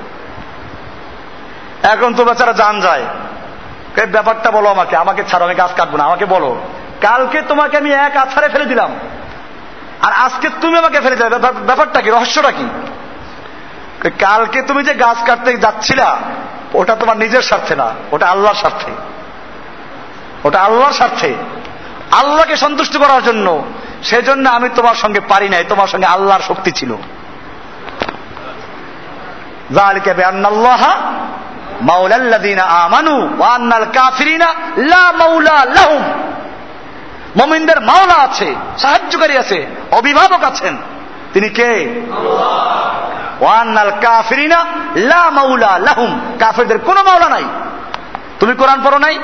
এখন তো বেচারা জান যায় ব্যাপারটা বলো আমাকে? আমাকে ছাড়ো আমি গাছ কাটবো না, আমাকে বলো। কালকে তোমাকে আমি এক আছাড়ে ফেলে দিলাম। আর আজকে তুমি আমাকে ফেলে দেবে। ব্যাপারটা কি? রহস্যটা কি? কালকে তুমি যে গাছ কাটতে যাচ্ছিলা, ওটা তোমার নিজের স্বার্থে না, ওটা আল্লাহর স্বার্থে। ওটা আল্লাহর স্বার্থে। আল্লাহকে সন্তুষ্ট করার জন্য। সেজন্য আমি তোমার সঙ্গে পারি নাই, তোমার সঙ্গে আল্লাহর শক্তি ছিল। আমানু কাফিরিনা লা মাউলা মমিনদের মাওলা আছে সাহায্যকারী আছে অভিভাবক আছেন। তিনি কে? ওয়ান্নাল কাফিরিনা লা মাউলা লাহুম। কাফিরদের কোনো মাওলা নাই। তুমি কোরআন পড়ো নাই?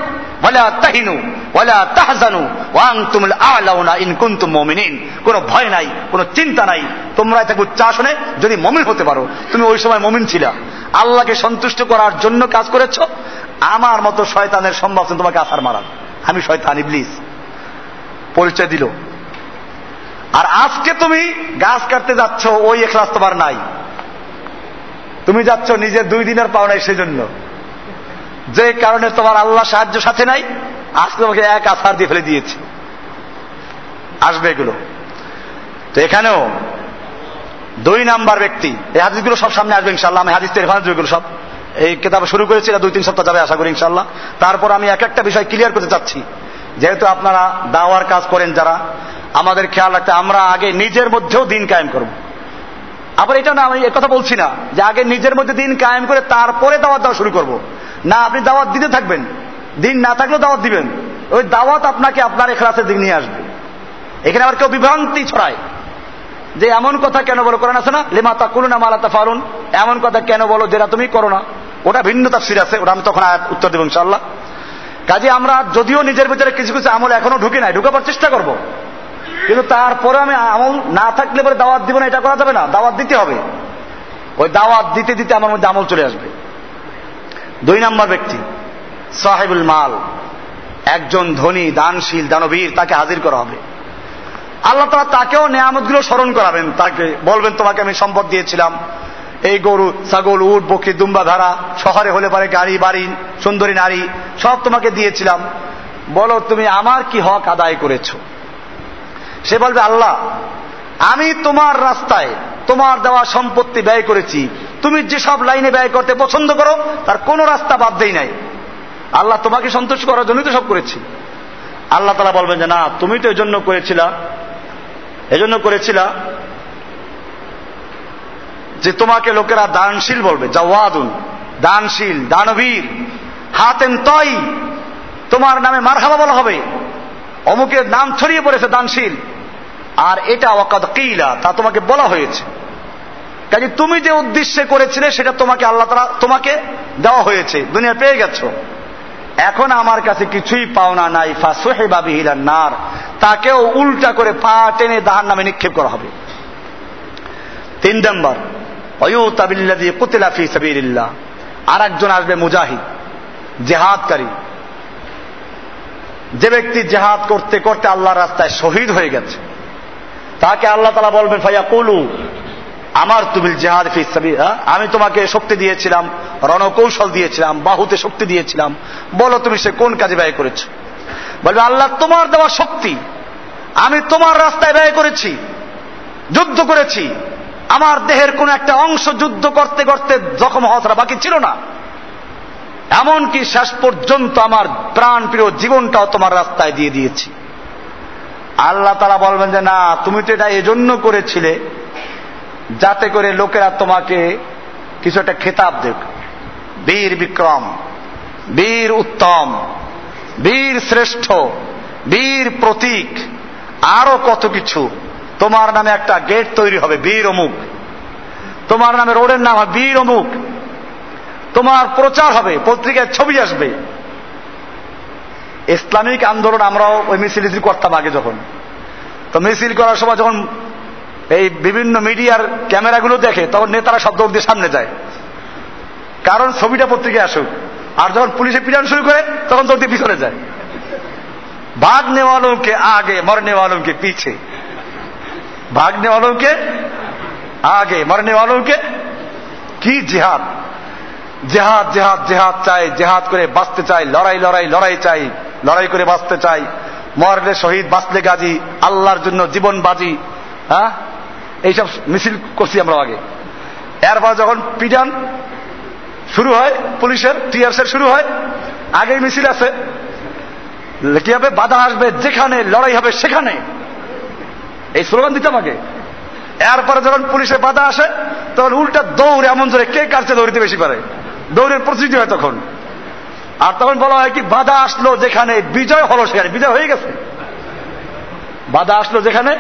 ওয়ালা তাহিনু ওয়ালা তাহজানু ওয়া আনতুমুল আ'লাউনা ইন কুনতুম মুমিনিন। কোনো ভয় নাই কোনো চিন্তা নাই। তোমরা এতে উচ্চাসনে যদি মমিন হতে পারো তুমি ওই সময় মমিন ছিলা। আল্লাহকে সন্তুষ্ট করার জন্য কাজ করেছ। আমার মতো শয়তানের সম্ভব তোমাকে আসার মারার। আমি শয়তান ইবলিস। পরিচয় দিল। আর আজকে তুমি গাছ কাটতে যাচ্ছ, ওই এখলাস তোমার নাই। তুমি যাচ্ছ নিজের দুই দিনের পাও নাই সেজন্য। যে কারণে তোমার আল্লাহ সাহায্য সাথে নাই, আজকে তোমাকে এক আছাড় দিয়ে ফেলে দিয়েছে। আসবে এগুলো। তো এখানেও দুই নাম্বার ব্যক্তি, এই হাদিসগুলো সব সামনে আসবে ইনশাল্লাহ আমি হাদিস রেফারেন্স যেগুলো সব। এই কেতাব শুরু করেছি দুই তিন সপ্তাহ যাবে আশা করি ইনশাল্লাহ তারপর আমি এক একটা বিষয় ক্লিয়ার করতে চাচ্ছি। যেহেতু আপনারা দাওয়ার কাজ করেন যারা, আমাদের খেয়াল রাখতে আমরা আগে নিজের মধ্যেও দিন কায়েম করব। আবার এটা না, আমি কথা বলছি না যে আগে নিজের মধ্যে দিন কায়েম করে তারপরে দাওয়াত দেওয়া শুরু করব। না, আপনি দাওয়াত দিতে থাকবেন। দিন না থাকলেও দাওয়াত দিবেন। ওই দাওয়াত আপনাকে আপনার এখলাসের দিক নিয়ে আসবে। এখানে আবার কেউ বিভ্রান্তি ছড়ায়। যে এমন কথা কেন বলো? করেন আছে না? লেমা তা করুন মালাতা ফারুন এমন কথা কেন বলো? যেটা তুমি করো না। ওটা ভিন্ন তাফসির আছে। ওটা আমি তখন উত্তর দেবো ইনশাল্লাহ কাজে আমরা যদিও নিজের ভিতরে কিছু কিছু আমল এখনও ঢুকে নাই, ঢুকাবার চেষ্টা করব। কিন্তু তারপরে আমি আমল না থাকলে পরে দাওয়াত দিব না, এটা করা যাবে না, দাওয়াত দিতে হবে। ওই দাওয়াত দিতে দিতে আমার মধ্যে আমল চলে আসবে। দুই নম্বর ব্যক্তি, সাহেবুল মাল। একজন ধনী, দানশীল, দানবীর, তাকে হাজির করা হবে। আল্লাহ তালা তাকেও নেয়ামতগুলো স্মরণ করাবেন, তাকে বলবেন, তোমাকে আমি সম্পদ দিয়েছিলাম এই গরু, ছাগল, উট বকি দুম্বা, ধারা, শহরে হলে পারে গাড়ি, বাড়ি, সুন্দরী নারী, সব তোমাকে দিয়েছিলাম। বলো, তুমি আমার কি হক আদায় করেছ? সে বলবে, আল্লাহ, আমি তোমার রাস্তায় তোমার দেওয়া সম্পত্তি ব্যয় করেছি। তুমি যেসব লাইনে ব্যয় করতে পছন্দ করো, তার কোনো রাস্তা বাদ দেই নাই। আল্লাহ তোমাকে সন্তুষ্ট করার জন্যই তো সব করেছি। আল্লাহ তালা বলবেন যে, না, তুমি তো এজন্য করেছিলা। এজন্য করেছিলা যে তোমাকে লোকেরা দানশীল বলবে, জাওয়াদুন, দানশীল, দানবীর, হাতেন তই, তোমার নামে মারহাবা বলা হবে। অমুকের নাম ছড়িয়ে পড়েছে দানশীল। আর এটা ওয়াকাদ কিলা, তা তোমাকে বলা হয়েছে। কাজে তুমি যে উদ্দেশ্যে করেছিলে, সেটা তোমাকে আল্লাহ তারা তোমাকে দেওয়া হয়েছে। দুনিয়া পেয়ে গেছো। এখন আমার কাছে কিছুই পাওনা নাই ফাঁসে বাবিহিলার নার। তাকেও উল্টা করে পা টেনে দাহার নামে নিক্ষেপ করা হবে। তিন নম্বর আর একজন আসবে মুজাহিদ, জেহাদকারী। যে ব্যক্তি জেহাদ করতে করতে আল্লাহর রাস্তায় শহীদ হয়ে গেছে, তাকে আল্লাহ তালা বলবেন ভাইয়া কলু আমার তুমি জেহাদ ফি আমি তোমাকে শক্তি দিয়েছিলাম, রণকৌশল দিয়েছিলাম, বাহুতে শক্তি দিয়েছিলাম। বলো তুমি সে কোন কাজে ব্যয় করেছ? বলবে, আল্লাহ তোমার দেওয়া শক্তি, আমি তোমার রাস্তায় ব্যয় করেছি, যুদ্ধ করেছি আমার দেহের কোন একটা অংশ যুদ্ধ করতে করতে জখম হওয়া ছাড়া বাকি ছিল না। এমনকি শেষ পর্যন্ত আমার প্রাণ প্রিয় জীবনটাও তোমার রাস্তায় দিয়ে দিয়েছি। আল্লাহ তারা বলবেন যে, না, তুমি তো এটা এজন্য করেছিলে যাতে করে লোকেরা তোমাকে কিছু একটা খেতাব দেখ বীর বিক্রম, বীর উত্তম, বীর শ্রেষ্ঠ, বীর প্রতীক, আরও কত কিছু তোমার নামে একটা গেট তৈরি হবে, বীর অমুক। তোমার নামে রোডের নাম হবে, বীর অমুক। তোমার প্রচার হবে পত্রিকায় ছবি আসবে। ইসলামিক আন্দোলন আমরাও ওই মিছিল করতাম আগে যখন। তো মিছিল করার সময় যখন এই বিভিন্ন মিডিয়ার ক্যামেরাগুলো দেখে, তখন নেতারা শব্দ দিয়ে সামনে যায়। কারণ ছবিটা পত্রিকায় আসুক। আর যখন পুলিশে পিটান শুরু করে, তখন দৌড় দিয়ে পিছনে যায়। ভাগ নেওয়ালোকে আগে মরনে নেওয়ালোকে পিছিয়ে भागने वालों के आगे मरने वालों के কি জেহাদ জেহাদ জেহাদ জেহাদ চাই জেহাদ করে বাঁচতে চাই লড়াই লড়াই লড়াই চাই লড়াই করে বাঁচতে চাই মরলে শহীদ বাঁচলে গাজী আল্লাহর জন্য জীবন বাজি হ্যাঁ এইসব মিছিল করছি আমরা আগে এরপর যখন পিটান শুরু হয় পুলিশের টিয়ারসের শুরু হয় আগেই মিছিল আছে কি হবে বাধা আসবে যেখানে লড়াই হবে সেখানে এই স্লোগান দিতে আগে এরপরে যখন পুলিশের বাধা আসে, তখন উল্টা দৌড়ে এমন জোরে কে কারছে দৌড়িতে বেশি পারে? দৌড়ের প্রতিযোগিতা হয় তখন। আর তখন বলা হয় কি, বাধা আসলো যেখানে বিজয় হলো সেখানে। বিজয় হয়ে গেছে। বাধা আসলো যেখানে,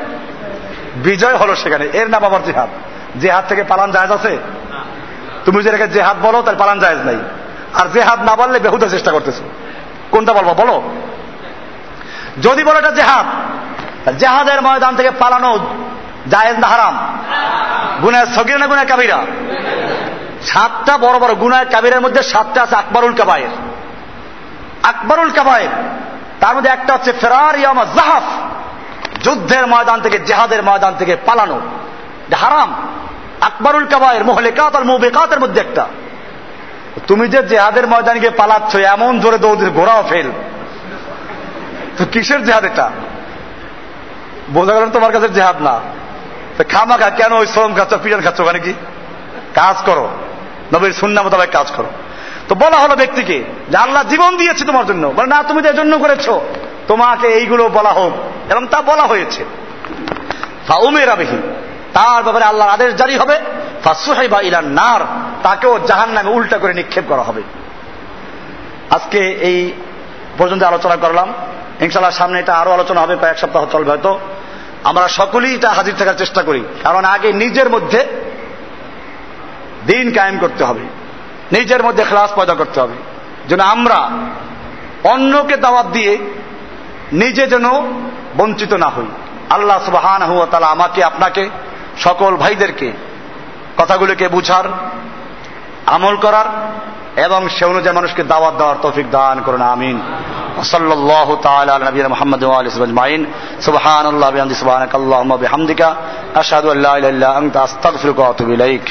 বিজয় হলো সেখানে। এর নাম আবার জেহাদ। জেহাদ থেকে পালান জায়জ আছে? তুমি যেটাকে জেহাদ বলো তার পালান জায়জ নাই। আর জেহাদ না বললে বেহুদা চেষ্টা করতেছো। কোনটা বলব? বলো। যদি বলো এটা জেহাদ জেহাদের ময়দান থেকে পালানো জায়েজ না হারাম? গুনায় সগির না গুনায় কাবিরা? সাতটা বড় বড় গুনায় কাবিরের মধ্যে সাতটা আছে আকবরুল কাবায়ের। আকবরুল কাবায়ের, তার মধ্যে একটা হচ্ছে ফেরার ইয়ামা জাহাফ। যুদ্ধের ময়দান থেকে, জেহাদের ময়দান থেকে পালানো। হারাম। আকবরুল কাবায়ের, মোহলেকাত আর মুবেকাতের মধ্যে একটা। তুমি যে জেহাদের ময়দানে গিয়ে পালাচ্ছ, এমন জোরে দৌড় ঘোরাও ফেল। তো কিসের জেহাদ এটা? বোঝা গেল তোমার কাছে জেহাদ না। খামাখা কেন ওই শ্রম খাচ্ছ, পিজন খাচ্ছ ওখানে কি? কাজ করো। নবীর সুন্না মোতাবেক কাজ করো। তো বলা হলো ব্যক্তিকে যে আল্লাহ জীবন দিয়েছে তোমার জন্য। বলে, না, তুমি তো এজন্য করেছ। তোমাকে এইগুলো বলা হোক। এবং তা বলা হয়েছে। তার ব্যাপারে আল্লাহর আদেশ জারি হবে। ফাঁসুহাই বা ইলান নার। তাকেও জাহান নামে উল্টা করে নিক্ষেপ করা হবে। আজকে এই পর্যন্ত আলোচনা করলাম। ইনশাল্লাহ সামনে এটা আরও আলোচনা হবে এক সপ্তাহ চলবে হয়তো। আমরা সকলেই এটা হাজির থাকার চেষ্টা করি। কারণ আগে নিজের মধ্যে দিন কায়েম করতে হবে। নিজের মধ্যে খ্লাস পয়দা করতে হবে। যেন আমরা অন্যকে দাওয়াত দিয়ে নিজে যেন বঞ্চিত না হই। আল্লাহ সুবাহান হুয়া তালা আমাকে, আপনাকে, সকল ভাইদেরকে কথাগুলোকে বুঝার, আমল করার এবং সে অনুযায়ী মানুষকে দাওয়াত দেওয়ার তৌফিক দান করুন আমিন। আস্তাগফিরুকা ওয়া আতুবু ইলাইক।